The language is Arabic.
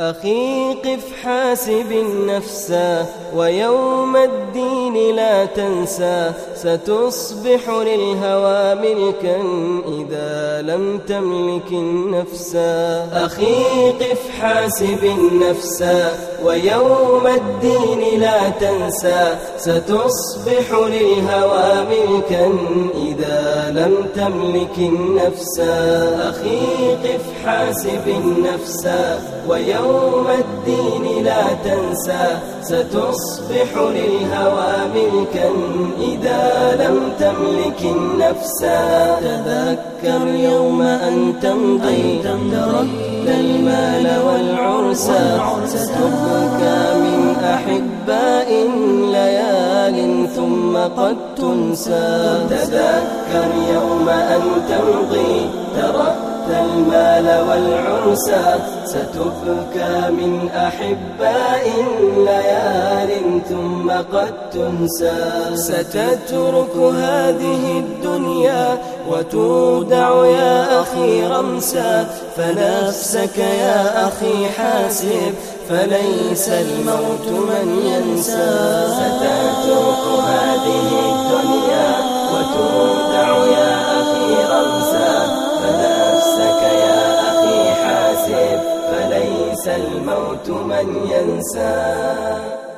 أخي قف حاسب النفس ويوم الدين لا تنسى ستصبح للهوى ملكا إذا لم تملك النفس. أخي قف حاسب النفس ويوم الدين لا تنسى ستصبح للهوى ملكا إذا لم تملك النفس. أخي قف حاسب النفس ويوم علوم الدين لا تنسى ستصبح للهوى ملكا إذا لم تملك النفس. تذكر يوم أن تمضي تركت المال والعرس. ستبكى من أحباء ليال ثم قد تنسى. تذكر يوم أن تمضي تركت المال والعرس ستفكى من أحباء ليال ثم قد تنسى. ستترك هذه الدنيا وتودع يا أخي رمسا. فنفسك يا أخي حاسب فليس الموت من ينسى. ستترك الموت من ينسى.